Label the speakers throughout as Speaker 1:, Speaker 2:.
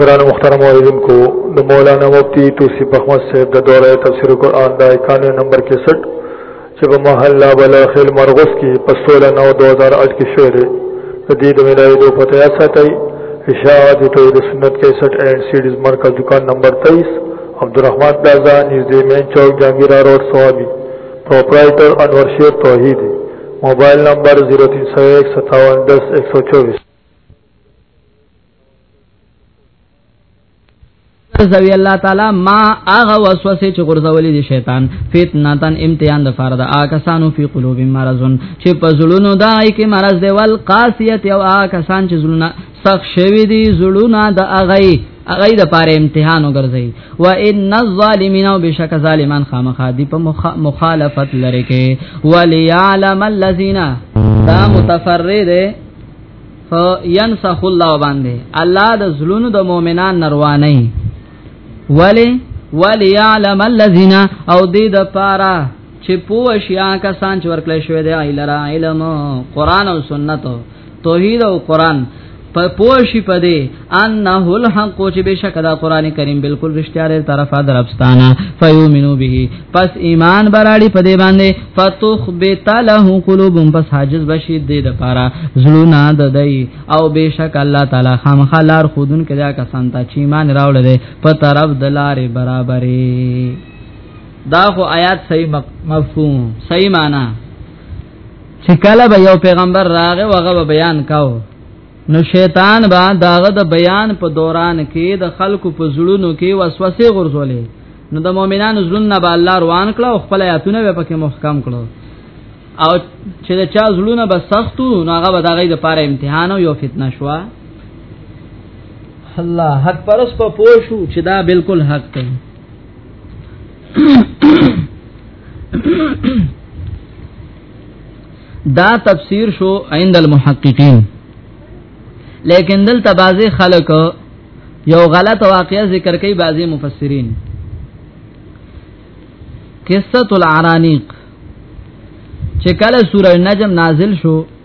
Speaker 1: بران مخترم علیکم کو د مولانا مفتی توصیف احمد صاحب د دوره تفسیر قرآن دا 91 نمبر 61 چې په محله بلا خیل مرغوس کې په 16 9 2008 کې شوه دی د دې د ملایې دوه پته یا ساتي اشاعت توحید سنت 61 اینڈ سیډز مرکز دکان نمبر 23 عبدالرحمن پلازا نږدې مین چوک جهانگیر روډ سوابي پروپرائیٹر انور شیر توحید موبایل نمبر 03015710124
Speaker 2: زوی الله تعالی ما هغه وسوسه چې غرزولې دي شیطان فتنتن امتحان د فرد آکسانو فی قلوب مرضون چې په زړونو دای کې مرض دی ول قاسیت او آکسان چې زړونه سخ شوی دی زړونه د اغی اغی د پاره امتحان وګرځي و ان الظالمین او بشک ظالمان خامخا دی په مخالفت لری کې وليعلم الذين دا متفرد فینسخ الله باندې الله د زلونو د مؤمنان نروانی ولی وليعلم الذين او دې د پاره چې پوه شیا کسان چې ورکړل شوی دی علم قرآن او سنتو توحید او قران په پوشی پدې انه الحق چې بشک دا قران کریم بالکل رښتیا لري طرفه درپستانه فیومنو به پس ایمان براړي پدې باندې فتخبت له قلوبهم پس حاجز بشي دې د پاره زړونه د دای او بشک الله تعالی خامخلار خودن کدا کسان ته چې ایمان راوړل دي په طرف د لارې برابرې دا خو آیات صحیح مفهوم صحیح معنی چې کله به یو پیغمبر راغی وغه به بیان کاو نو شیطان به داغه د بیان په دوران کې د خلکو په زړونو کې وسوسه غورځولې نو د مؤمنانو زړونه به الله روان کړه او خپل آیاتونه به پکې محکم کړه او چې د چا زړونه به سختو نو هغه به داغه د پاره امتحان او یو فتنه شوا الله حق پرس په پوښو چې دا بالکل حق دی دا تفسیر شو عند المحققین لیکن دل تبازی خلق یو غلط واقعہ ذکر کوي بعضی مفسرین قصه العرانیق چې کله سوره نجم نازل شو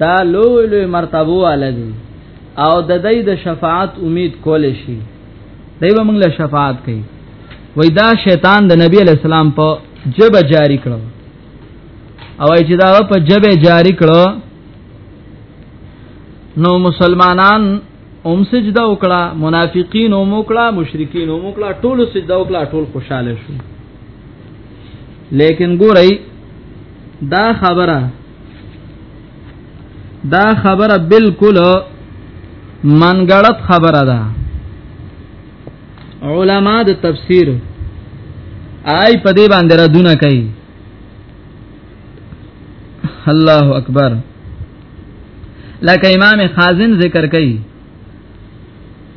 Speaker 2: دا لوی لوی مرتبه والدي او د دې د شفاعت امید کول شي دی به موږ له شفاعت کوي وای دا شیطان د نبی علی السلام په جبه جاری کړو او چې دا په جبه جاری کړو نو مسلمانان هم سجده وکړه منافقین هم وکړه مشرکین هم وکړه ټول سجده وکړه ټول خوشاله شو لیکن ګورئ دا خبره دا خبره بالکل منګړت خبره ده علما د تفسیر آی په دې باندې را دونه کوي الله اکبر لکه امام خازن ذکر کوي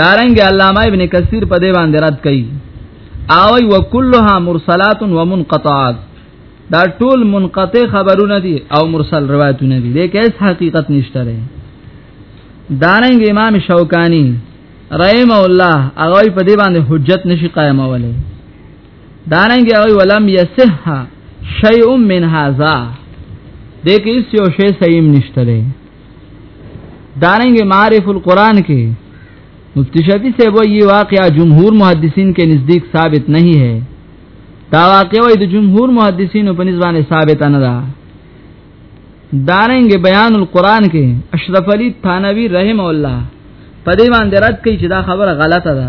Speaker 2: دارنګ علامه ابن کثیر په دې باندې رد کړي او وکلها مرسلات ومنقطعات دا ټول منقطع خبرونه دي او مرسل روایتونه دي دغه هیڅ حقیقت نشته لري دارنګ امام شوکانی رحم الله هغه په دې باندې حجت نشي قائموله دارنګ هغه ولم یصح شیء من هذا دغه هیڅ یو شی صحیح نشته لري دارنګ معارف القرآن کې مفتی شفیع صاحب یې واقعا جمهور محدثین کې نزدیک ثابت نه ہے دا واقع وای د جمهور محدثین په نسبانه ثابت نه ده دارنګ بیان القرآن کې اشرف علی ثانوی رحم الله په دې باندې رد کوي چې دا خبره غلطه ده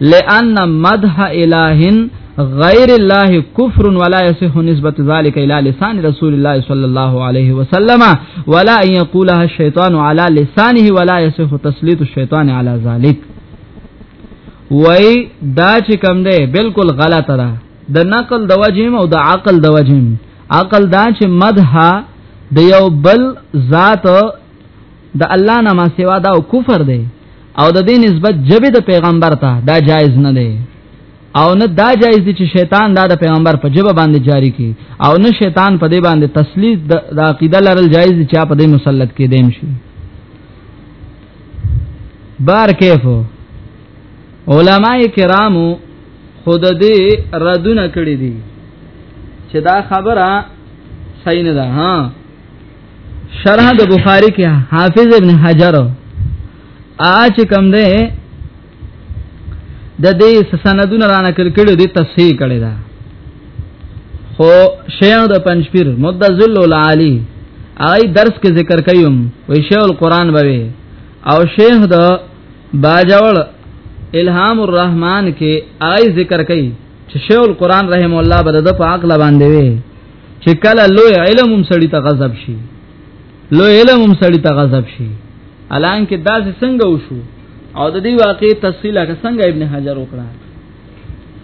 Speaker 2: لئن مدح اله غیر الله کفر ولا يصح نسبت ذلك الى لسان رسول الله صلى الله عليه وسلم ولا ان يقولها الشيطان على لسانه ولا يصح تسليط الشيطان على ذلك وای دا چې کوم دی بالکل غلطه ده د نقل د وجهم او د عقل د وجهم عقل دا چې مدح د یو بل ذات د الله نه ما سوا دا کفر دی او د دې نسبت جبه د پیغمبر ته دا جایز نه دی او نه دا جایز دی چې شیطان دا د پیغمبر په جبه باندې جاری کی او نه شیطان په دې باندې تسلیث د عقیده لرل جایز دی چې په دې مسلط کې دیم شي بار کیفو علماء کرامو خود دې ردونه کړی دي چې دا خبره صحیح نه ده ها شرح د بخاری کې حافظ ابن حجر اچ کم ده د دې سندونه را نقل کړي دي تصحیح کړي دا خو شیخ د پنځپیر مدذل العالی آی درس کې ذکر کيوم وی شیخ القرآن بوي او شیخ د باجوړ الهام الرحمن کې آی ذکر کوي چې شیخ القرآن رحم الله بده په عقل باندې وي چې کله لوی علم هم سړی ته غضب شي لوی علم هم سړی ته غضب شي الان کې دا څنګه وشو او د دې واقعې تفصیل هغه څنګه ابن حجر وکړه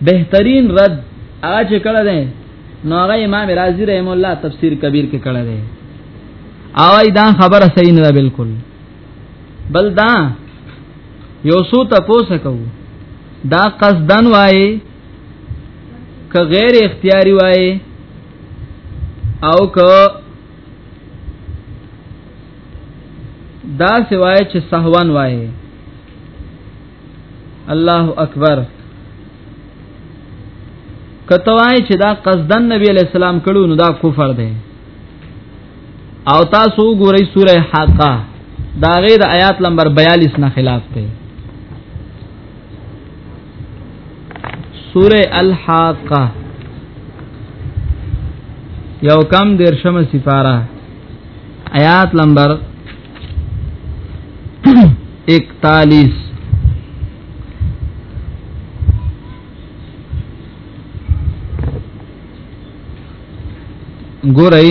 Speaker 2: بهترین رد هغه چې کړه ده نو هغه امام رازی رحم الله تفسیر کبیر کې کړه ده او دا خبره صحیح نه ده بالکل بل دا یو سو تاسو کو دا قصدن وای که غیر اختیاری وای او که دا سوای چې سهوان وای الله اکبر کته وای چې دا قصدن نبی علی السلام کړو نو دا کفر دی او تاسو ګورئ سوره حقه دا غیر آیات نمبر 42 نه خلاف دی سوره الحاقه یو کم درشم سفاره آیات نمبر 41 ګورئ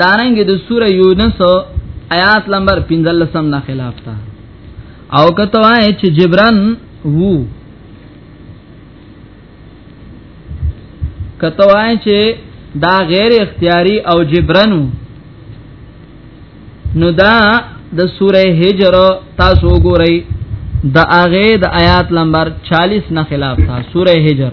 Speaker 2: دارنګ د سوره یونس آیات نمبر 15 سم نه خلاف تا او کته وای چې جبران وو کته وای چې دا غیر اختیاری او جبران نو دا د سوره هجر تاسو ګورئ د اغه د آیات نمبر 40 نه خلاف تا سوره هجر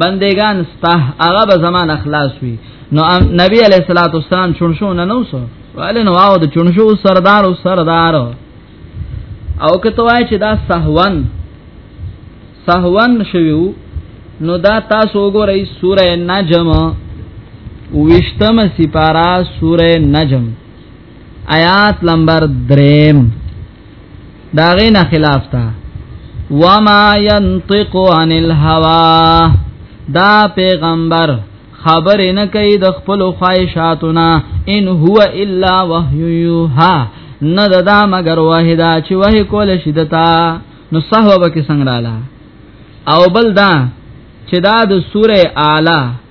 Speaker 2: بندگان ستا هغه به زمان اخلاص وي نو نبی علیہ الصلوۃ والسلام چونشو نه نو سو ولی نو او د چونشو سردار او سردار او کته وای چې دا سهوان سهوان شویو نو دا تاسو وګورئ سوره نجم وشتم سپارا سوره نجم آیات نمبر 3 داغه نه خلاف تا وما ينطق عن الهوى دا پیغمبر خبر نه کوي د خپل خواهشاتونه ان هو الا وحي يوها نه دا مگر واحدا چې وه کول شي دتا نو صحابه کې څنګه رااله او بل دا چې دا د سوره اعلی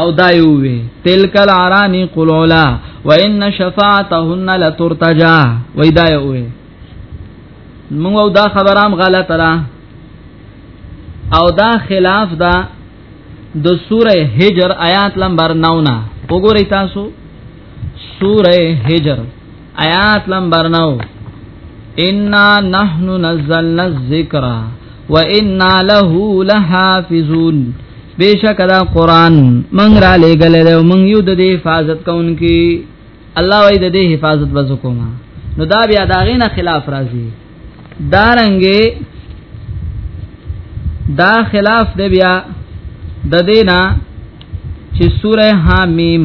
Speaker 2: او دا یو وی تلک العرانی قلولا وان شفاعتهن لترتجا وای دا یو وی موږ او دا خبرام غلط را او دا خلاف دا د سوره هجر آیات نمبر 9 نا وګورئ تاسو سوره هجر آیات نمبر 9 انا نحن نزلنا الذکر وانا له لحافظون بیشک دا قران من را لګل دی من یو د حفاظت کوونکی الله وای د دې حفاظت وزکوما نو دا بیا دا غینه خلاف راځي دارنګې دا خلاف دی بیا د دینا چې سوره حمیم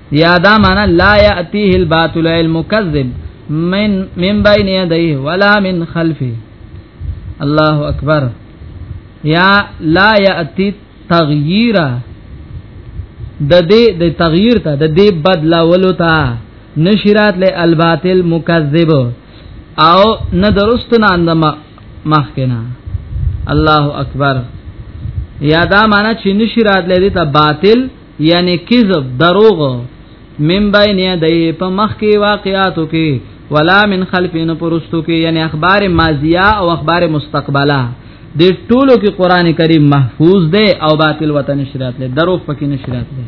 Speaker 2: یا دا معنا لا یاتیه الباطل المکذب من من بین یدیه ولا من خلفه الله اکبر یا لا یاتی تغییر د دې د تغییر ته د دې بدلاولو ته نشرات له الباطل مکذب او نه درست نه اندم مخکنا الله اکبر یادا معنا چې نشرات لري ته باطل یعنی کذب دروغ من بین یدی په مخ کې واقعاتو کې ولا من خلفین پرستو کې یعنی اخبار ماضیه او اخبار مستقبله د ټولو کې قران کریم محفوظ دی او باطل وطن نشریات له درو پکې نشریات دی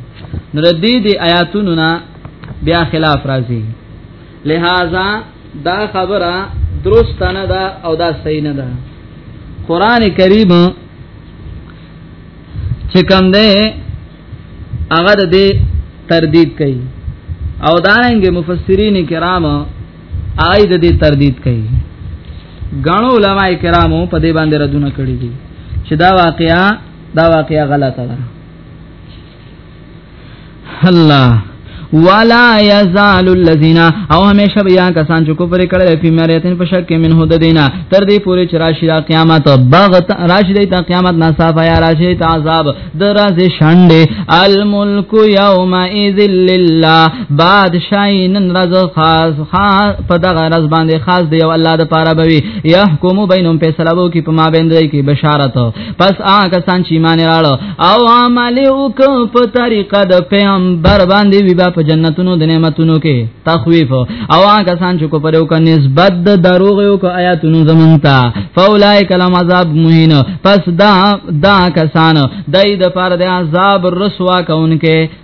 Speaker 2: نو د دې د آیاتونو نه بیا خلاف راځي لہذا دا خبره درست نه ده او دا صحیح نه ده قران کریم چې کوم ده هغه د دې تردید کوي او دارنګ مفسرین کرام آی د دې تردید کوي غاڼو علما کرامو په دې باندې ردونه کړی دي چې دا واقعیا دا واقعیا غلطه ده الله ولا يزال الذين او همیشه بیا کسان چې کفر کړي په مریتن په شک کې منه د دینه تر دې پورې چې راشي د قیامت بغت راشي د قیامت ناصافه یا راشي د عذاب دراز شاندې الملک یوم اذ لله بادشاہی نن راز خاص خاص په دغه راز باندې خاص دی او الله د پاره بوي يحكم بينهم فیصله وو کې په ما بندري کې بشارت پس آ کسان چې ایمان راړو او عمل وک په طریقه د پیغمبر باندې وی با په جنتونو د نعمتونو کې تخویف او هغه سان چې کو پر یو ک نسبت د دروغ یو ک آیاتونو زمون ته فولای کلم عذاب مهین پس دا دا کسان دای د پاره د عذاب رسوا کونکي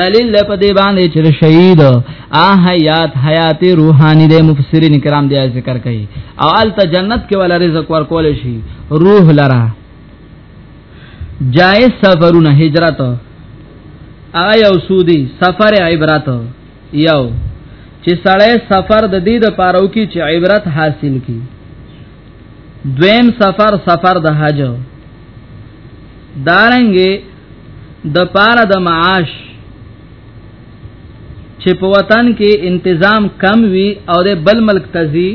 Speaker 2: دلیل په دې باندې چې شهید ا حیات حیات روحانی د مفسرین کرام دی ذکر کوي او الته جنت کې ولا رزق ورکول شي روح لرا جائز سفرونه هجرت آیا سودی سفر عبرت یو چې سړی سفر د دې د پاره وکي چې عبرت حاصل کړي دویم سفر سفر د حج دارنګي د پاره د معاش چې په وطن کې انتظام کم وي او د بل ملک تزي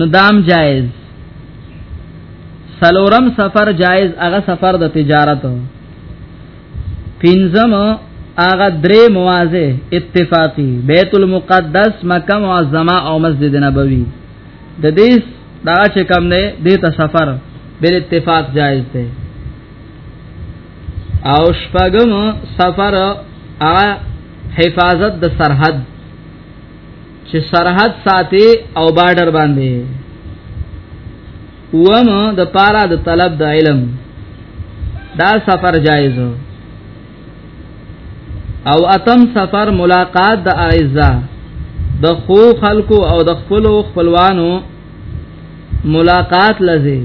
Speaker 2: ندام جائز سلورم سفر جائز هغه سفر د تجارت پنځم هغه درې مواضع اتفاقی بیت المقدس مکه معظمه او مسجد نبوی د دې دا چې کم نه دې ته سفر بل اتفاق جایز دی او شپږم سفر ا حفاظت د سرحد چې سرحد ساتي او بارډر باندې وم د پارا د طلب د علم دا سفر جایز او اتم سفر ملاقات د اعزا د خو خلکو او د خپل خپلوانو ملاقات لزی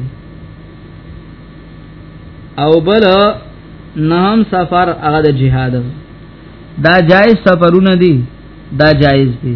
Speaker 2: او بل نهم سفر هغه د جهاد دا جایز سفرونه دي دا جایز دي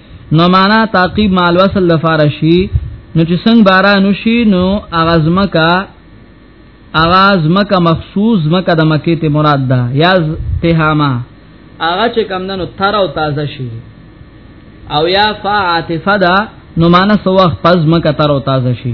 Speaker 2: نو معنا تعقیب مال وصل لفاره شي نو چې څنګه باران وشي نو اغاز مکا اغاز مکا مخصوص مکا د مکه ته مراد ده یا تهاما اغا چې کم نو تر او تازه شي او یا فعاتفه ده نو معنا سو وخت پس مکا تر او تازه شي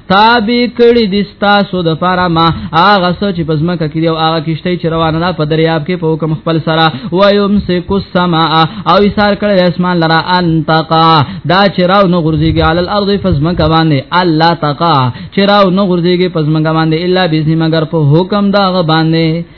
Speaker 2: تابع کړي د ستاسو د پاره ما هغه سوچ په زمکه کې او هغه کشته چې روانه ده په دریاب کې په حکم خپل سره و یمسک السما او ایثار کړي اسمان لرا ان تقا دا چې راو نو غرزيږي عل الارض فزمکه باندې الله تقا چې راو نو غرزيږي پزمکه باندې الا باذن مگر په حکم دا غ باندې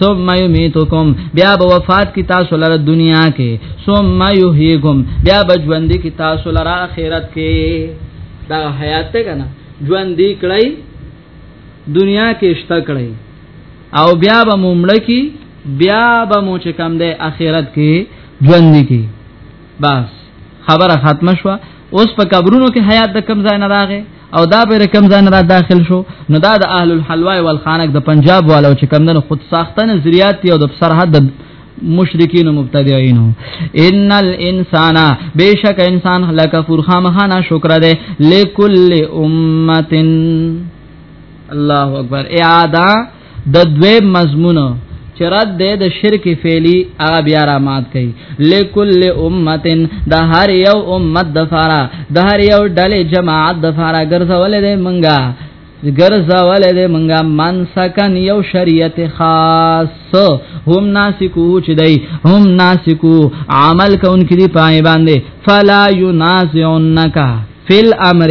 Speaker 2: ثم يميتكم بیا به وفات کی تاسو لره دنیا کې ثم يحييكم بیا به ژوند کی تاسو لره آخرت کې دا حیات ته کنه ژوند دی کړی دنیا کې شته کړی او بیا به ممړ کی بیا به مو چې کم ده آخرت کې ژوند کی بس خبره ختمه شوه اوس په قبرونو کې حیات د کم ځای نه راغې او دا به رقم ځان را داخل شو نو دا د اهل الحلوا والخانق د پنجاب والو چې کم دنو خود ساخته نظریات او د سرحد مشرکین و مبتدعین ان الانسان بیشک انسان لکفور خامخانا شکر ده لکل امه الله اکبر اعاده د دوی مضمون چې رد ده د شرک فعلی هغه بیا را مات کړي لکل امتن د هر یو امت د فارا د هر یو ډلې جماعت د فارا ګرځول دي منګه ګرځول دې منګه من سکن یو شریعت خاص هم ناسکو چې دی هم ناسکو عمل کونکي دی پای باندې فلا ينازعنک فل امر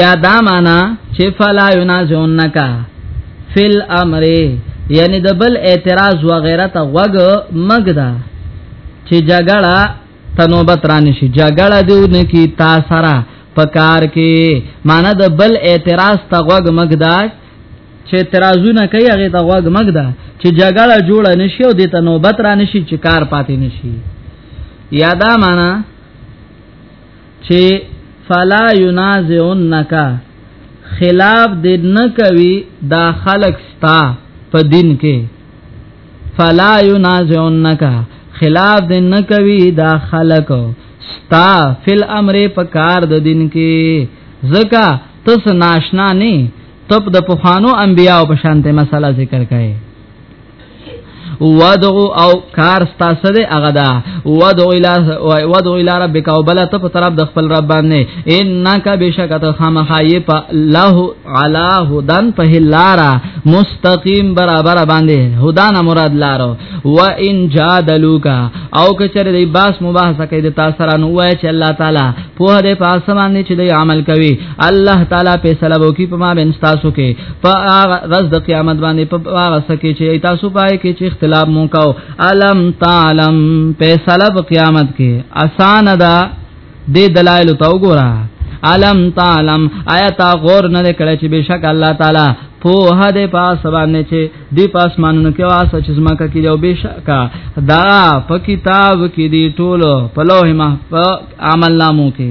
Speaker 2: یا دا معنا چې فلا ينازعنک فل امر یعنی د بل اعتراض و غیره ته وګ مګدا چې جګړه تنوبت رانی شي جګړه دیونه کی تا سره پکار کې معنا د بل اعتراض ته وګ مګدا چې اعتراضونه کوي هغه ته وګ مګدا چې جګړه جوړ نشي او د تنوبت رانی شي چې کار پاتې نشي یادا معنا چې فلا ينازعنك خلاف دې نه کوي دا خلق ستا په دین کې فلا ينازعنك خلاف دې نه کوي دا خلق ستا فل امر په کار د دین کې زکا تس ناشنا نه تپ د پخوانو انبیاو په شانته مسله ذکر کړي ودعو او کار ستاسو دی هغه دا ودعو الى ودعو الى ربک او بل ته په طرف د خپل رب باندې انک بشکته خامخای په له علا هدن په لارا مستقیم برابر باندې هدان مراد لارو و ان جادلوکا او کچره دی باس مباحثه کوي د تاسو سره نو وای چې الله تعالی په دې پاسه باندې چې دی عمل کوي الله تعالی په سلام وکي په ما بن تاسو کې په غز د قیامت باندې په هغه سکه چې تاسو پای کې چې اختلاف مو کاو علم تعلم په سلام قیامت کې آسان ده د دلایل تو ګورا علم تعلم آیا تا غور نه کړی چې بشک الله تعالی په هده پاس باندې چې دی پاس مانونو کې واسه چې زما کا کې یو بشکا دا په کتاب کې دی ټولو په لوح محفوظ عمل نامو کې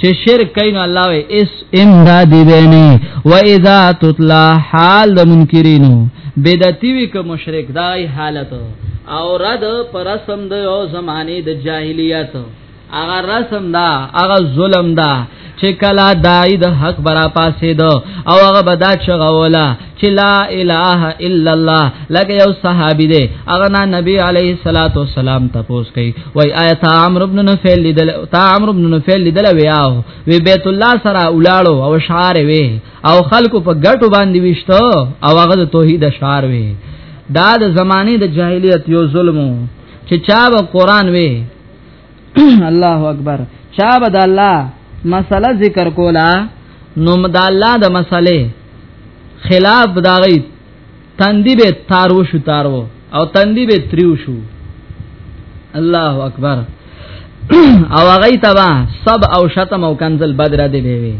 Speaker 2: چې شرک کین الله وی اس امداد دی نه و اذا تطلع حال د منکرینو بدعتی وی که مشرک دای حالت او رد پر رسم د او زمانه د جاهلیت اغه رسم دا اغه ظلم دا چې کلا دای د حق برا پاسې دو او هغه بدا چغولا چې لا اله الا الله لکه یو صحابي دی هغه نه نبی عليه الصلاه والسلام تپوس کوي وای آیت عمرو بن نفیل لیدل تا عمرو بن نفیل لیدل ویاو وی بیت الله سره اولاړو او شعار وی او خلکو په ګټو باندې وشته او هغه د توحید شعار وی دا د زمانه د جاهلیت یو ظلمو چې چا به قران وی الله اکبر شاب د الله مسله ذکر کولا نو د الله د مسلې خلاف داغی تندی به تارو شو تارو او تندی به تریو شو الله اکبر او هغه تبا سب او شتم او کنزل بدر دی به وی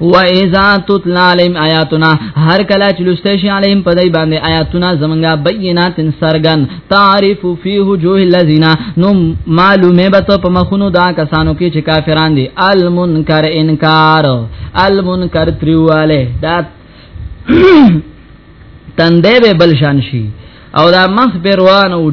Speaker 2: و اذا تطلع عليهم آیاتنا هر کله چې لسته شي عليهم په دای باندې آیاتنا زمونږه بینات سرغن تعرف فی وجوه الذین نو معلومه به ته په مخونو دا کسانو کې چې کافران دي المنکر انکار المنکر تریواله دا تندې به بل شان شي او دا مخ بیروان او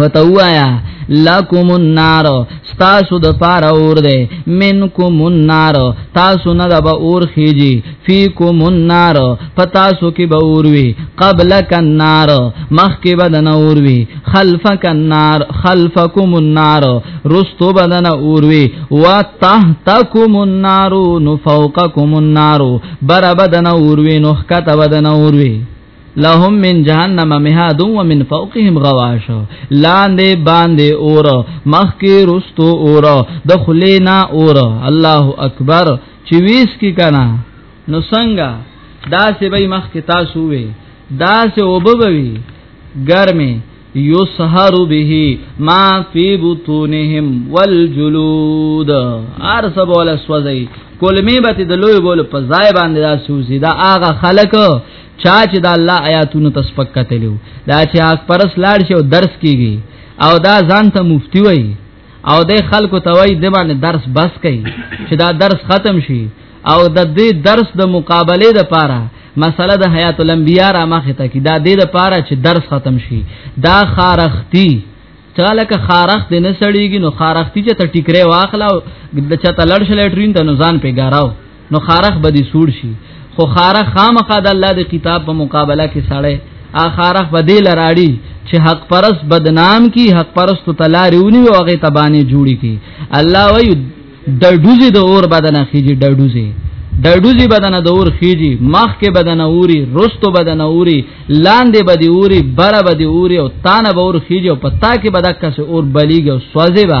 Speaker 2: وتوایا لکم النار تاسو د پاره اور دی منکم النار تاسو نه د به اور خيږي فیکم النار پتا سو کې به اور وی قبل کنار مخ کې بدن اور وی خلف کنار خلفکم النار رستو بدن اور وی وتحتکم النار نو فوقکم النار بر بدن اور وی نو خکته بدن اور وی لهم من جهنم مهاد ومن فوقهم غواش لاندې باندې اور مخکې رستو اور د خلینا اور الله اکبر چې ویس کی کنا نو څنګه دا سه به مخکې تاسو وې دا سه وبوي ګرمه یسهر به ما فی بطونهم والجلود ارس بوله سوځي کلمې به د لوی بوله په ځای باندې دا سوځي دا هغه خلک چا چې د الله آیاتونو تسبق کتلو دا چې اک پرس لاړ شي او درس کیږي او دا ځان ته مفتی وایي او د خلکو توي د باندې درس بس کوي چې دا درس ختم شي او د دې درس د مقابله د پاره مسله د حیات الانبیاء را مخه ته کی دا دې د پاره چې درس ختم شي دا خارختی چاله که خارخ دې نه سړیږي نو خارختی چې ته ټیکره واخلا د چته لړ شلې ټرین ته نزان پیګاراو نو خارخ به دي سوړ شي خو خارخ خامخا د الله د کتاب په مقابله کې سړی اخارخ به دې لراړي چې حق پرس بدنام کی حق پرس تو تلاریونی او هغه تبانه جوړی کی الله وی د ډوزي د اور بدن خيږي د ډوزي د ډوزي بدن د اور خيږي مخ کې بدن اوري رستو بدن اوري لاندې بدی اوري بره بدی اوري او تانه به اور خيږي او پتا کې بدکه سه اور بلیږي او سوځي به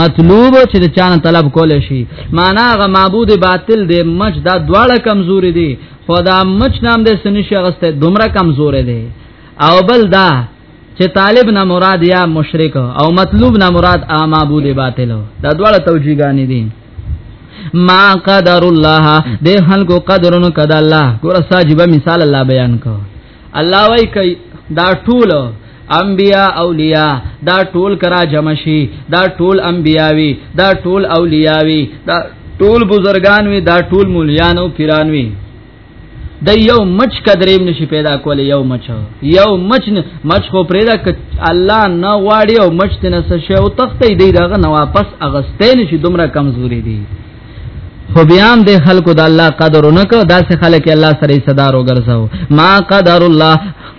Speaker 2: مطلوب چې د چانه طلب کول شي معنا غ معبود باطل دی مچ دا دواړه کمزوري دي خدا مچ نام دې سنشه غسته دومره کمزوري دي او بل دا چې طالب نه مراد یا مشرک او مطلوب نه مراد ا معبود باطل دا دواړه توجیهګانی دي ما قدر الله دې خلکو قدرونو کده الله ګور ساجيبه مثال الله بیان کو الله وای کوي دا ټول انبیاء اولیاء دا ټول کرا جمع شي دا ټول انبیاوی دا ټول اولیاوی دا ټول بزرگان وی دا ټول مولیان او پیران وی د یو مچ قدریم نشي پیدا کول یو مچ یو مچ مچ خو پرېدا ک الله نه واړی او مچ تنه سشه او تختې دی داغه نه واپس اغستې نشي دومره کمزوري دی خو بیا هم د خلکو د الله قدر نه کو داسې خلک الله سره صدر وګرځاو ما قدر الله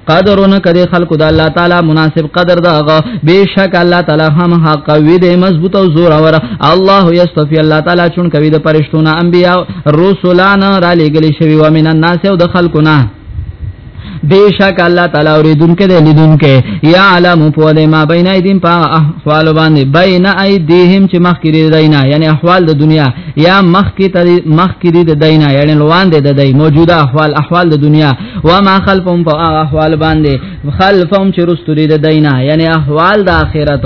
Speaker 2: قدرونه کړي خلکو د الله تعالی مناسب قدر داغه بشک الله تعالی هم حق وی دی مضبوط او زور اور الله یستفی الله تعالی چون کوي د پرشتونه انبیا رسولان را لګلی شوی و من الناس او د خلکو نه بیشک الله تعالی اوریدونکو دې لیدونکو یا علم په دې ما بین ایدیم په احوال باندې بین ایدیهم چې مخ کې دی نه یعنی احوال د دنیا یا مخ کې تری مخ کې دی د دینه یعنی لوان دی د دې موجوده احوال احوال د دنیا و ما خلفهم په احوال باندې خلفهم چې رستوري د دینه یعنی احوال د اخرت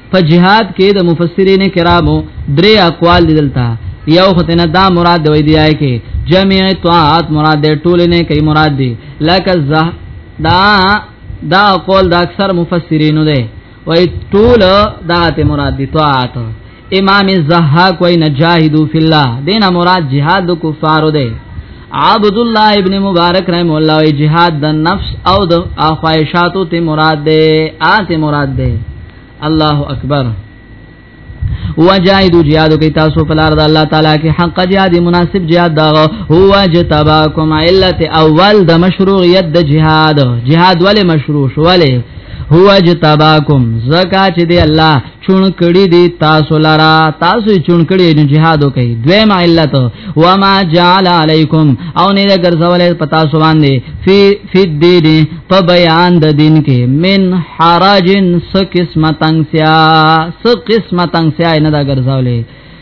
Speaker 2: په جهاد کې د مفسرین کرامو درې اقوال دي دلته یو ختنه دا مراد وي دی آی کې جميع طاعات مراد دی ټول نه کوي مراد دی لکه زه دا دا قول د اکثر مفسرینو دی وای ټول دا ته مراد دی طاعات امام الزهاق وای نجاهدو فی الله دینه مراد جهاد کفارو دی عبد الله ابن مبارک رحم الله وی جهاد د نفس او د خواهشاتو ته مراد ده آت مراد ده الله اکبر وجاهدوا جهادو کې تاسو په لار د الله تعالی کې حق جهاد مناسب جهاد دا هو جتباکم علت اول د مشروعیت د جهاد جهاد ولې مشروع شو ولې هو جتباکم زکا چې دی الله چون کړي دي تاسو لرا تاسو چون کړي دي جهاد کوي دویم علت و ما جعل علیکم او نه ګرځولې پتا سو باندې فی فی الدین په بیان د دین کې من حرجن س قسمه تنگسیا س قسمه تنگسیا نه دا ګرځولې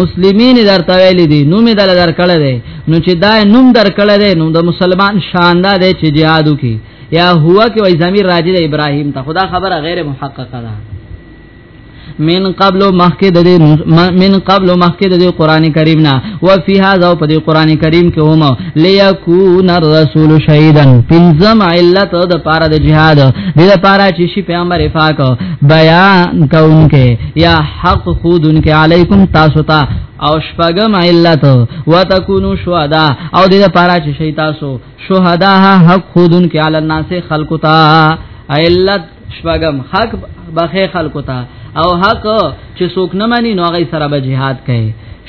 Speaker 2: مسلمین درته ویل دي نو می دل درکړه دی نو چې دا نوم درکړه دی نو د مسلمان شاندار دی چې جهادو کې یا هو کې وای زمير راځي د ابراهيم ته خدا خبره غیر محققه ده من قبل مخکې د من قبل مخکې د قران کریم نه او فی هذا په قران کریم کې هم ليكون الرسول شهيدا پنځم علت د پاره د جهاد د لپاره چې شي پیغمبر پاک بیان کونکي یا حق خودونکي علیکم تاسو ته او شپغم علت وتكونوا شهدا او د لپاره چې شي تاسو شهدا حق خودونکي علی الناس خلقتا علت شپږم حق بخې خلکو ته او حق چې څوک نه مانی نو هغه سره به jihad کوي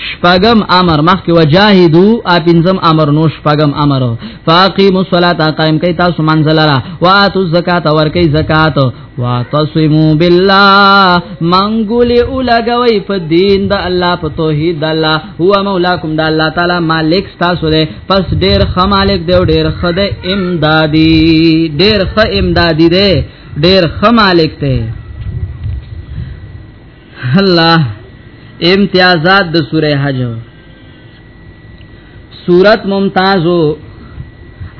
Speaker 2: شپغم امر مخکې وجاهدو اپنزم امر نو شپغم امر فاقیموا الصلاة قائم کئ تاسو منزلرا واتو الزکات ور کئ زکات واتصموا بالله منګول اولګوي په دین د الله په توحید الله هو مولاکم د الله تعالی مالک تاسو له پس ډیر خ مالک دی ډیر خ د امدادي ډیر خ امدادي دی ډیر خ مالک دی الله امتیازات د سوره حج صورت ممتازو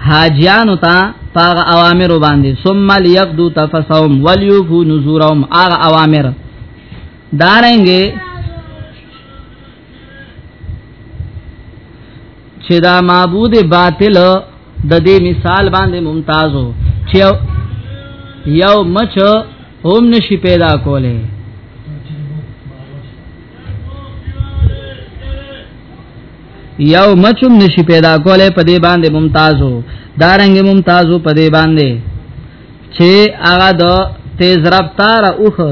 Speaker 2: حاجیانو ته پاغ اوامر باندې ثم ليقضوا تفسهم وليوفوا نذورهم اغه اوامر دارنګه چې دا معبود باطل د دې مثال باندې ممتازو چې یو مچ هم نشي پیدا کوله یو مچم نشي پیدا کوله په دې باندې ممتازو دارنګ ممتازو په دې باندې چې هغه د تیز رفتار اوخه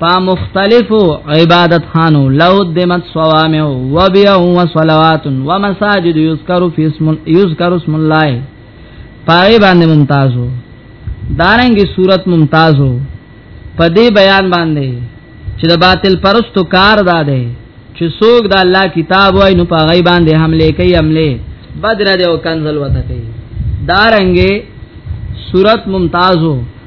Speaker 2: په مختلفو عبادت خانو لو دمت صوامع و بیا و صلوات و مساجد یذکر فی اسم یذکر اسم الله پای باندې ممتازو دارنګي صورت ممتازو په دې بیان باندې چې د باطل پرستو کار دادې چې څوک د الله کتاب وای نو په غي باندې حمله کوي حمله بدر دې او کنزل وته کوي دارنګي صورت ممتازو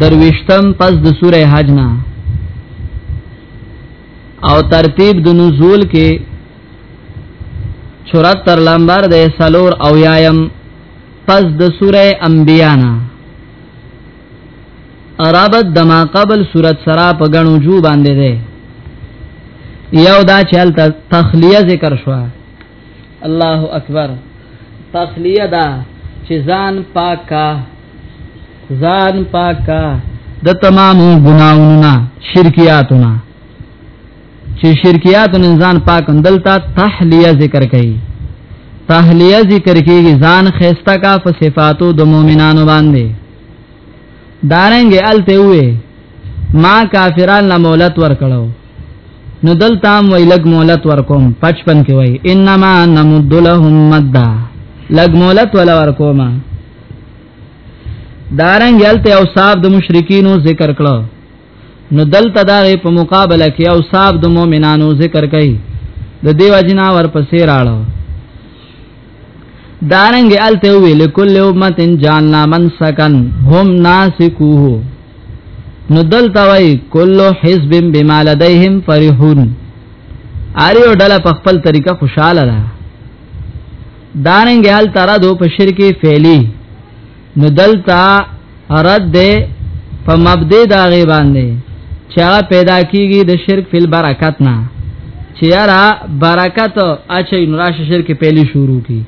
Speaker 2: درويشتم پس د سوره حج نه او ترتیب د نزول کې 74 لمبر د سلور او یایم پس د سوره انبیاء نه عربت دما قبل صورت سرا په غنو جو باندې ده یو دا چل تخلیه ذکر شوه الله اکبر تخلیه دا چې ځان پاکا ځان پاکا د تمام ګناونو شرکیاتونه چې شرکیاتو انسان پاک اندلتا تحلیه ذکر کړي تحلیه ذکر کیږي ځان خيستا کا په صفاتو د مؤمنانو باندې دارنګ الته وې ما کافران لا مولت ور کړو نو دلته هم وی لګ مولت ور کوم 55 کې وی انما نمد لهم مدا لګ مولت ولا ور کوما دارنګ الته او صاحب د مشرکینو ذکر کړو نو دلته دا په مقابله کې او صاحب د مؤمنانو ذکر کړي د دیو جنا ور پسې راړو دارنګ الته وی لکل امتن جاننا من سکن هم ناسکوه نو دلته وی کل حزب بما لديهم فرحون اریو ډله په خپل طریقه خوشاله ده دارنګ الته را دو په شرک فعلی نو دلتا رد ده په مبدی دا غی باندې چې هغه پیدا کیږي د شرک فل برکت نه چې یارا برکت اچي نو راشه شرک پهلی شروع کی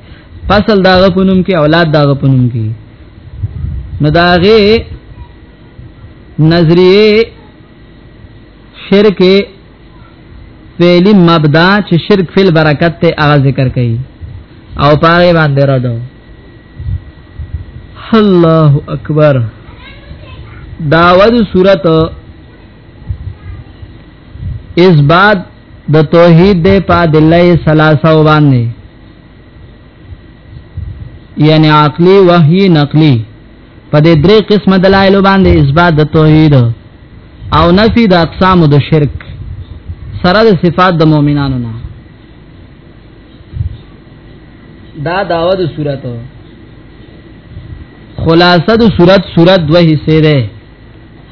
Speaker 2: فصل دا غپنوم کې اولاد دا غپنوم کې نو دا غی نظریه شرک فعلی مبدا چې شرک فل برکت ته اغاز ذکر کړي او پاره باندې را دو الله اکبر داود صورت اس بعد د توحید د پادله ثلاثه باندې یعنی عقلی وحی نقلی په دې درې قسمه دلایل باندې اثبات د توحید او نفی د اقسام د شرک سره د صفات د مؤمنانو نه دا داوا د صورت خلاصه د صورت صورت دوه حصے ده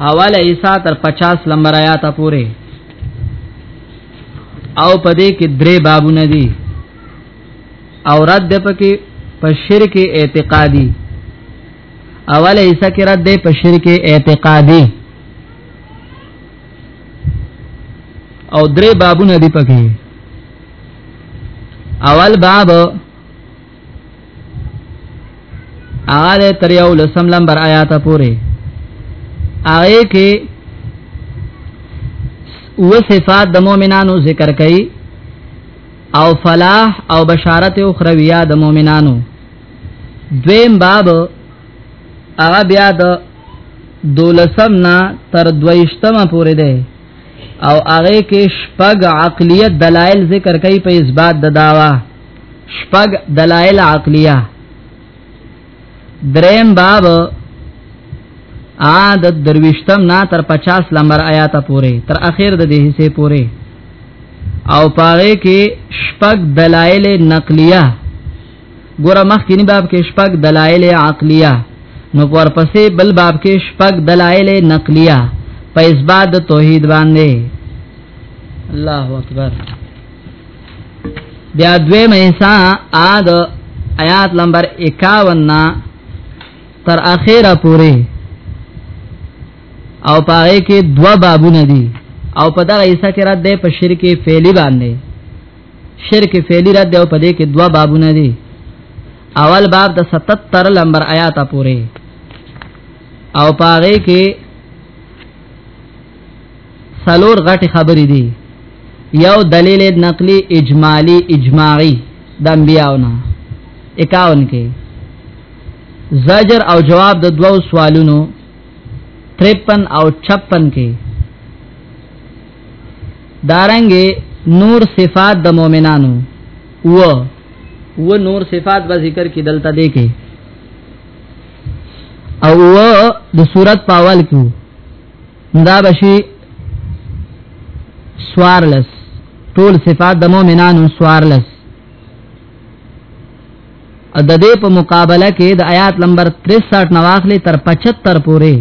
Speaker 2: حواله ایسا تر 50 لمبر آیات پورې او پدې کې درې بابونه دي او رد ده پکې په شرک اعتقادي اوله ایسا کې رد ده په شرک اعتقادي او درې بابونه دی پکې اول باب اغاده تر یو لسم لمبر آیاته پوره آغه کې و صفات د مؤمنانو ذکر کړي او فلاح او بشارت اخرویه د مؤمنانو دویم باب هغه بیا د دولسم نه تر دویشتمه پورې ده او هغه کې شپږ عقلیه دلایل ذکر کوي په اثبات د داوا شپږ دلایل عقلیه دریم باب عاد درویشتم نا تر 50 لمبر آیات پورې تر اخر د دې حصے پورې او پاره کې شپږ دلایل نقلیه ګوره مخکینی باب کې شپږ دلایل عقلیه نو ورپسې بل باب کې شپږ دلایل نقلیه په اثبات د توحید باندې الله اکبر بیا دوی مېسا آد آیات نمبر 51 تر اخره پورې او پاره کې دوا بابونه دي او په دغه ایسه کې را ده په شرک فعلی باندې شرک فعلی رد دی او په دې کې دوا بابونه دي اول باب د 77 لمبر آیات پورې او پاره کې سلور غټي خبرې دي یو دلیل نقلی اجمالی اجماعی د انبیاونه 51 کې زجر او جواب د دوو سوالونو 53 او 56 کې دارنګ نور صفات د مؤمنانو و و نور صفات به ذکر کی دلته دی کې او و د صورت پاول کیو دا بشي سوارلس ټول صفات د مؤمنانو سوارلس د دې په مقابله کې د آیات نمبر 63 نواخلې تر 75 پورې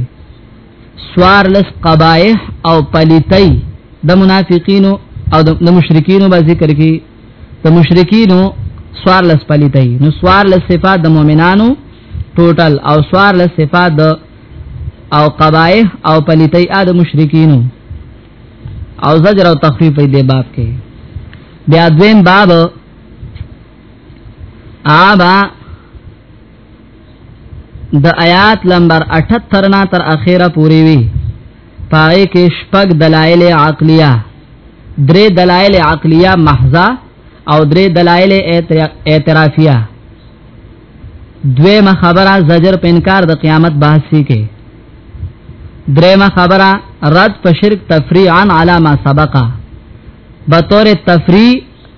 Speaker 2: سوار لس قبایح او پلیتای د منافقینو او د مشرکینو به ذکر کی د مشرکینو سوار لس پلیتای نو سوار لس صفات د مؤمنانو ټوټل او سوار لس صفات د او قبایح او پلیتای د مشرکینو او زجر او تخفیف دې باب کې بیا دویم باب آبا د آیات نمبر 78 نه تر اخره پوری وی پای کې شپږ دلایل عقلیه درې دلایل عقلیه محضه او درې دلایل اعترافیه دویمه خبره زجر په انکار د قیامت بحثی کې دریمه خبره رد په شرک تفریعا علی ما سبقه بطور تفریع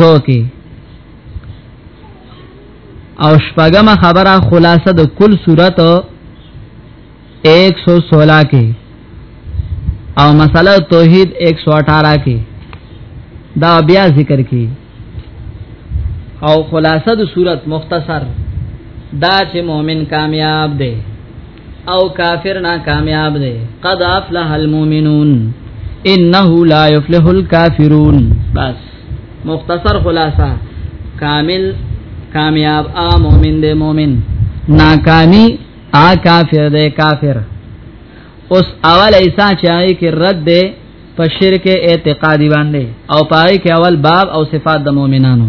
Speaker 2: دو کې او شپږم خبره خلاصه د کل صورت 116 کې او مسله توحید 118 کې دا بیا ذکر کی او خلاصه د صورت مختصر دا چې مؤمن کامیاب دی او کافر نا کامیاب دی قد افلح المؤمنون انه لا يفلح الكافرون بس مختصر خلاصہ کامل کامیاب ا مؤمن دی مؤمن ناکامی ا کافر دی کافر اوس اول ایسا چاہی کې رد دی په شرک اعتقادي باندې او پای کې اول باب او صفات د مؤمنانو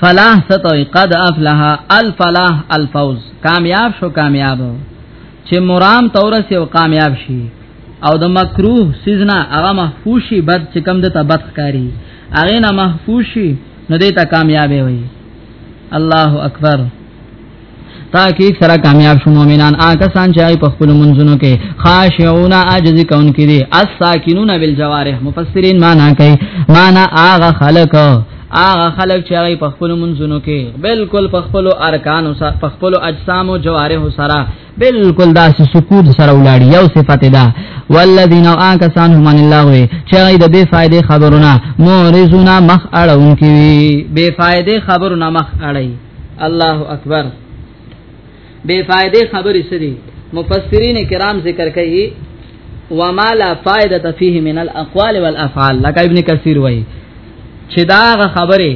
Speaker 2: فلاح ستوي قد افلح الفلاح الفوز کامیاب شو کامیاب چې مرام تورس یو کامیاب شي او د مکروه سیزنا هغه محفوظ شي بد چې کم د تبت کاری هغه نه محفوظ شي نو دې ته کامیابې وي الله اکبر تاکي سره کامیاب شو مؤمنان آکه سان چې په خپل منځونو کې خاشعون عاجز کون کې دي الساکینون بالجوارح مفسرین معنا کوي معنا آغه خلق آغه خلق چې په خپل منځونو کې بالکل په خپل ارکان او په خپل اجسام او جوارح سره بالکل دا سکوت سره ولاړ یو صفت ده والذین آکسان هم الله وی چای د بے فائدې خبرونه مورزونه مخ اړون کی بے فائدې خبرونه مخ اړای الله اکبر بے فائدې خبرې سری مفسرین کرام ذکر کوي وما لا فائده فيه من الاقوال والافعال لکه ابن کثیر وایي چې دا خبره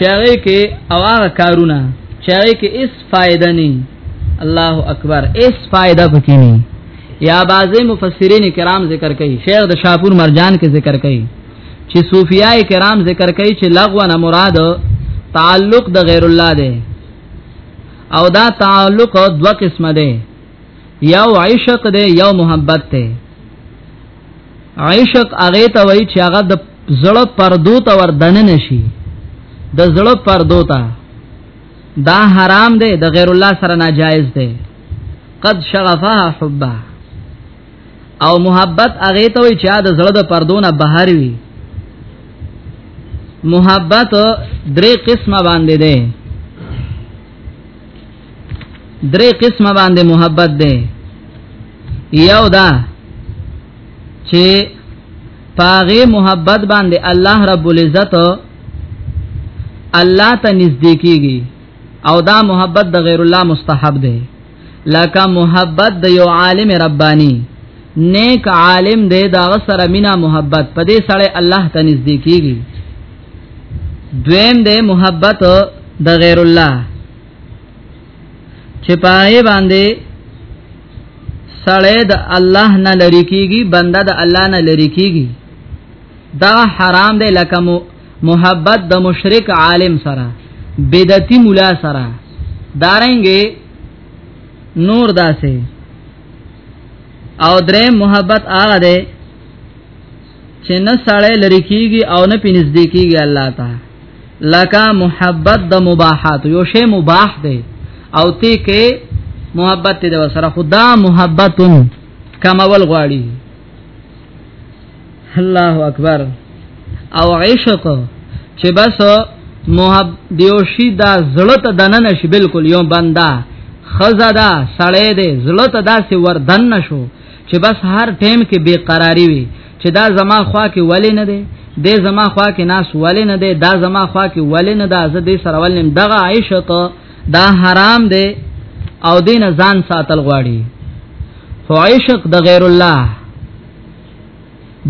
Speaker 2: چاغه کې او هغه کارونه چاغه کې اس فائدہ نه الله اکبر اس فائدہ پکې نه یا بعضی مفسرین کرام ذکر کوي شیخ د شاپور مرجان کې ذکر کوي چې صوفیای کرام ذکر کوي چې لغو نه مراد تعلق د غیر الله دی او دا تعلق دو قسم دی یو عشق دی یو محبت دی عشق هغه ته وایي چې هغه د زړه پردو ته وردن نشي د زړه پردو ته دا حرام دی د غیر الله سره ناجایز دی قد شغفها حبها او محبت هغه ته وي چې د زړه د پردونه بهر وي محبت درې قسمه باندې ده درې قسمه باندې محبت ده یو دا چې پاغه محبت باندې الله رب العزت الله ته نږدې کیږي او دا محبت د غیر الله مستحب ده لکه محبت د یو عالم ربانی نیک عالم دې دا سره مینا محبت په دې سره الله ته نږدې کیږي دویم دې محبت د غیر الله چې پای باندې سړی د الله نه لری کیږي بنده د الله نه لری کیږي دا حرام دی لکه محبت د مشرک عالم سره بدعتي مولا سره دارنګي نور داسې او درې محبت هغه ده چې نه سړی لری کیږي او نه پینځ دی کیږي الله تعالی لکه محبت د مباحات یو شی مباح دی او تی کې محبت دې وسره خدا محبتون کمول غواړي الله اکبر او عشق چې بس محب دیوشي دا زړه ته دنه نشي بالکل یو بندا خزا دا سړې دې زړه ته داسې وردن نشو چې بس هر ټیم کې بے قراری وي چې دا زما خوا کې ولې نه دی دې زما خوا کې ناس ولې نه دی دا زما خوا کې ولې نه دا زه دې سره ولې دغه عشق دا حرام دی او دین ځان ساتل غواړي خو عشق د غیر الله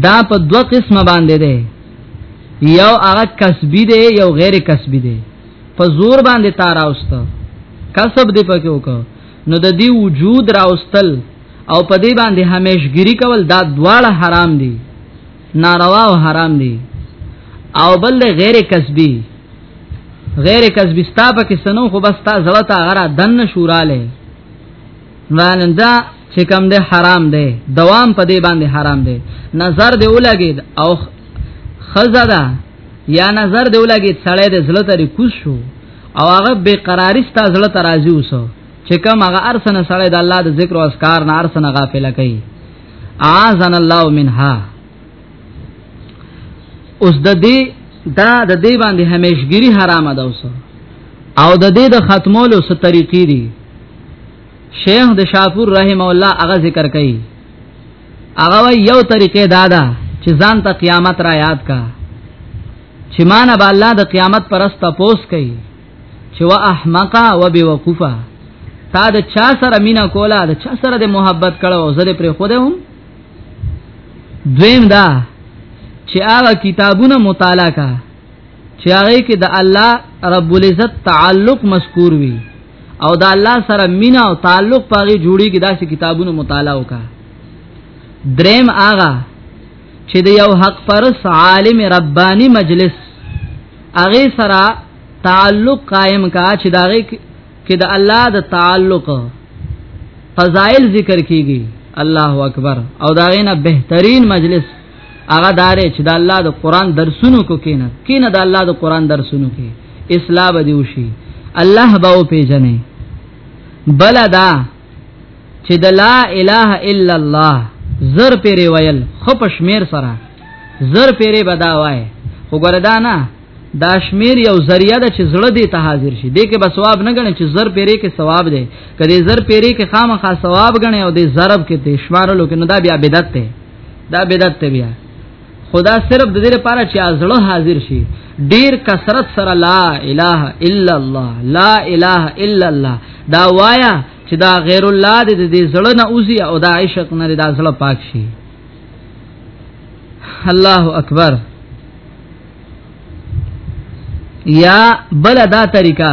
Speaker 2: دا په دوه قسمه باندې ده یو هغه کسبی دی یو غیر کسبی دی په زور باندې تا راوست کسب دی پکې وکړه نو د دې وجود راوستل او په دې باندې همیشګری کول دا دواړه حرام دي ناروا او حرام دي او بل غیر کسبی غیر کسبی ستا پکې سنو خو بس تا زړه تا غره دن شوراله معنی دا چې کم ده حرام ده دوام په دې باندې حرام ده نظر دی ولګید او خزه ده یا نظر دی ولګید سړی د زړه ترې کوز شو او هغه بے قراری ستا زړه ته راځي اوسو چې کوم هغه ارسنه سړی د الله د ذکر او اذکار نه ارسنه غافل کوي اعاذن الله منها اوس د دې دا د دې باندې همیشګری حرامه ده اوسو او د دې د ختمولو ست طریقې دي شیخ د شاپور رحم الله هغه ذکر کوي هغه یو طریقې دادا چې ځان ته قیامت را یاد کا چې مان به الله د قیامت پرسته پوس کوي چې وا احمقا و بي وقوفا تا د چا سره مینا کولا د چا سره د محبت کړو زره پر خو هم دویم دا چې هغه کتابونه مطالعه کا چې هغه کې د الله رب العزت تعلق مذکور وي او د الله سره مینا او تعلق پاغي جوړي کې داسې کتابونو مطالعه وکا دریم آغا چې د یو حق پرس عالم ربانی مجلس هغه سره تعلق قائم کا چې داغه کې د الله د تعلق فضائل ذکر کیږي الله اکبر او داغه نه بهترین مجلس هغه دار چې د الله د قران درسونو کو کینه کینه د الله د قران درسونو کې اصلاح به دی وشي الله به او پیژنې بلدا چې د لا اله الا الله زر پیری ویل خپش میر سره زر پیری بدا وای وګوردا نه دا شمیر یو ذریعہ ده چې زړه دې ته حاضر شي دې کې به ثواب نه غني چې زر پیری کې ثواب دی کله زر پیری کې خامخا ثواب غني او دې ضرب کې ته شمارلو کې نو دا بیا بدعت ده دا بدعت ته بیا خدا صرف د دې لپاره چې ازړه حاضر شي ډیر کثرت سره لا اله الا الله لا اله الا الله دا وایا چې دا غیر الله دې دې زړه نه اوزي او دا عشق نه دا زړه پاک شي الله اکبر یا بل دا طریقہ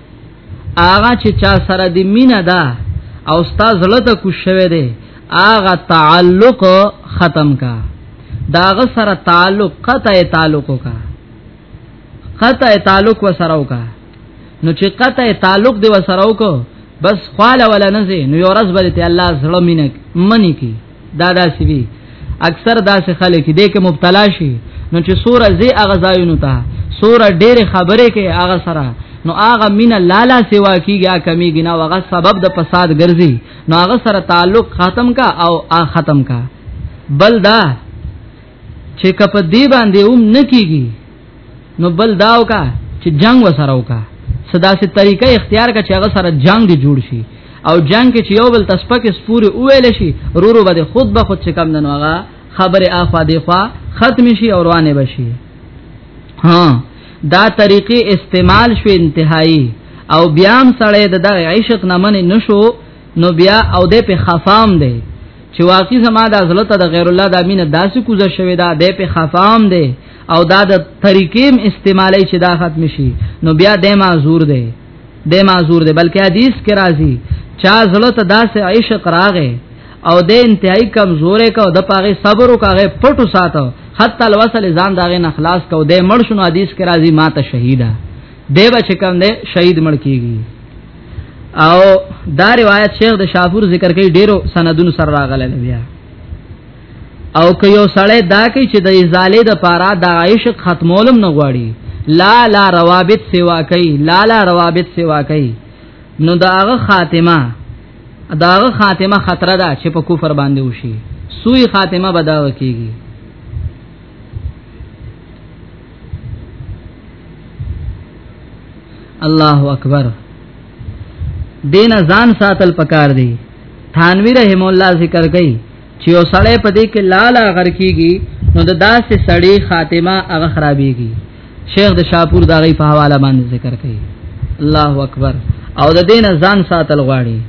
Speaker 2: آغا چې چا سره دی مینا دا او ستا زړه ته کو شوه دی آغا تعلق ختم کا داغه سره تعلق قطع تعلق کا قطع تعلق و سره وکا نو چې قطع تعلق دی و سره وکړو بس خواله ولا نه نو یو ورځ بلته الله زړه مینک منی کی دا داسې وي اکثر داسې خلک دې کې مبتلا شي نو چې سوره زی هغه ځایونو ته سوره ډېر خبرې کوي هغه سره نو هغه مینه لالا سیوا کیږي کمیږي نه هغه سبب د فساد ګرځي نو هغه سره تعلق ختم کا او ا ختم کا بل دا چې کپ دی باندې هم نکیږي نو بل داو کا چې جنگ وسره وکا صدا سي طریقه اختیار کا چې هغه سره جنگ دی جوړ شي او جنگ کې چې یو بل تسپک سپوري اویل شي رورو باندې خود به خود چې کم نه نوغه خبره اخوا دی خوا ختم شي او روانه بشي ها دا طریقې استعمال شو انتهایی او بیام سړی د عشق نه منې نشو نو بیا او د په خفام دی چې واقعي زما د ازله ته د غیر الله د امینه داسې کوزه شوې ده د په خفام دی او دا د طریقېم استعمالي چې دا ختم شي نو بیا د معذور دی د معذور دی بلکې حدیث کې راځي چا زله ته داسې عشق راغې او د انتهایی کمزورې کو د پاغه صبر او کاغه پټو ساتو حتی الوصل ځان داغه نه خلاص کو د مړ شنو حدیث کې راځي ماته شهیدا دی بچ کم دی شهید مړ کیږي او دا روایت شیخ د شاپور ذکر کوي ډیرو سندونو سره راغلی بیا او که یو سړی دا کوي چې د ازاله د پاره د عشق ختمولم نه غواړي لا لا روابط سوا کوي لا لا روابط سوا کوي نو دا هغه خاتمه دا هغه خاتمه خطر ده چې په کفر باندې وشي سوی خاتمه بداو کیږي الله اکبر دین ځان ساتل پکار دی تھانوی رحم الله ذکر کوي چې یو سړی په دې کې لالا غر کیږي نو د داسې سړی خاتمه هغه خرابېږي شیخ د شاپور دا غي په حواله باندې ذکر کوي الله اکبر او د دین ځان ساتل غواړي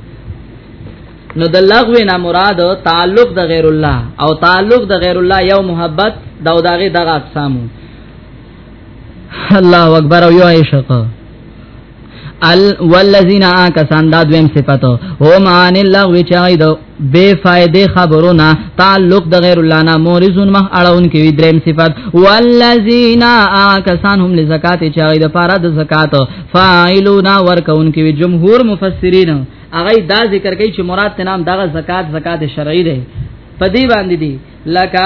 Speaker 2: نو د لغو نه مراد تعلق د غیر الله او تعلق د غیر الله یو محبت دا دغه دغه اقسامو الله اکبر او یو عشق ال والذین آکسان دا دویم صفاتو هم عن الله وی چای دو بے فائدې خبرونه تعلق د غیر الله نه مورزون مه اړون کې وی دریم صفات والذین آکسان هم لزکات چای د پاره د زکات فاعلون ورکون کې وی جمهور مفسرین هغه دا ذکر کوي چې مراد تنام دغه زکات زکات شرعي دی پدی باندې دی لکه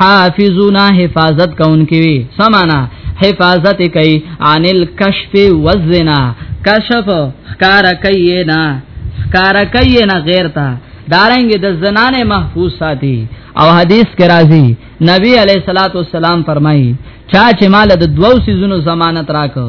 Speaker 2: حافظون حفاظت کوونکی وي سمانا حفاظت کوي عن الكشف والزنا کشف خکار کوي نه خکار کوي نه غیر تا دارنګ د زنانه محفوظ ساتي او حدیث کې راځي نبی علیہ الصلوۃ والسلام فرمایي چا چې مال د دوو سيزونو ضمانت راکو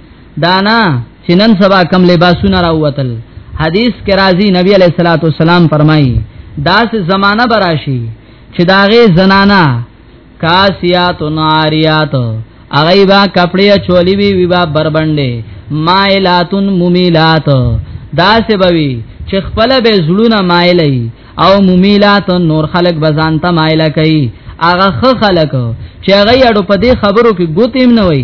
Speaker 2: دانا چې نن سبا کم لباسونه راوتل حدیث کې راځي نبی علیہ الصلوۃ والسلام فرمایي داسې زمانہ براشي چې داغه زنانا کاسیات ناریات اغه با کپڑے چولی وی وی با بربندې مائلاتن ممیلات داسې بوي چې خپل به زړونه مایلې او ممیلات نور خلق بزانته مایله کوي هغه خلک چې هغه اړو په دې خبرو کې ګوتیم نه وي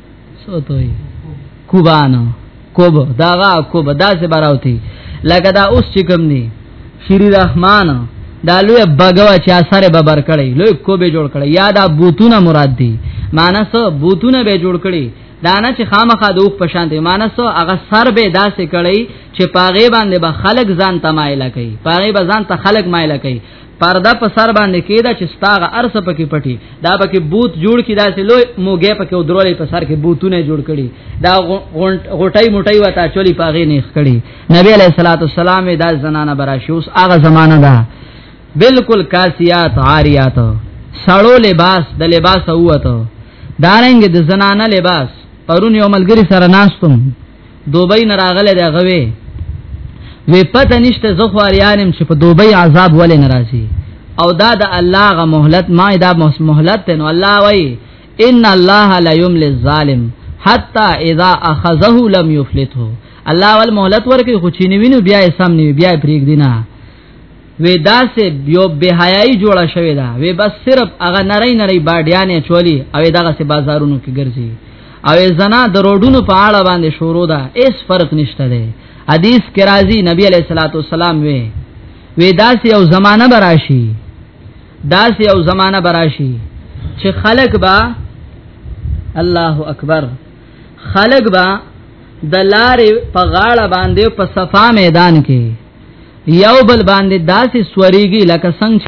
Speaker 2: سوتوي کوبان کوب داغه کوب داسې براوتی لکه دا اوس چې کوم دی شری رحمان دا لوی بغوا چې اثر به بر کړی لوی کوبه جوړ کړی یا دا بوتونه مراد دی مانس بوتونه به جوړ کړی دانه چې خامخا د اوخ پشان دی مانس هغه سر به داسې کړی چې پاغه باندې به خلق ځان تمایل کوي پاغه به ځان ته خلق مایل کوي پرده په سر باندې کېده چې ستاغه ارسه پکې پټي دا پکې بوت جوړ کی داسې لوی موګه پکې ودرولې په سر کې بوتونه جوړ کړي دا غټي موټي وتا چولي پاغې نه خړي نبی عليه الصلاه والسلام دا زنانه براشوس هغه زمانہ ده بالکل کاسیات عاریات سړو لباس د لباس اوته دارنګ د زنانه لباس پرون یو ملګری سره ناستم دوبۍ نه راغله دا غوي وی پته نشته زه خو اریانم چې په دوبۍ عذاب ولې ناراضي او دا د الله غ مهلت ما دا مهلت ته نو الله وای ان الله لا یمل الظالم حتا اذا اخذه لم یفلته الله ول مهلت ورکه خو چینوینو بیا سم نیو بیا پریګ دینه وې داسې یو بهایي جوړه شوې ده وې بس صرف هغه نری نری باډیانې چولی او دغه سه بازارونو کې ګرځي او زنا د روډونو په اړه باندې شروع ده هیڅ فرق نشته ده حدیث کې راځي نبی علیہ الصلوۃ والسلام وې وې داسې یو زمانہ براشي داسې یو زمانہ براشي چې خلک با الله اکبر خلق با د لارې په غاړه باندې په صفا میدان کې یو بل باندې داسې سوريږي لکه څنګه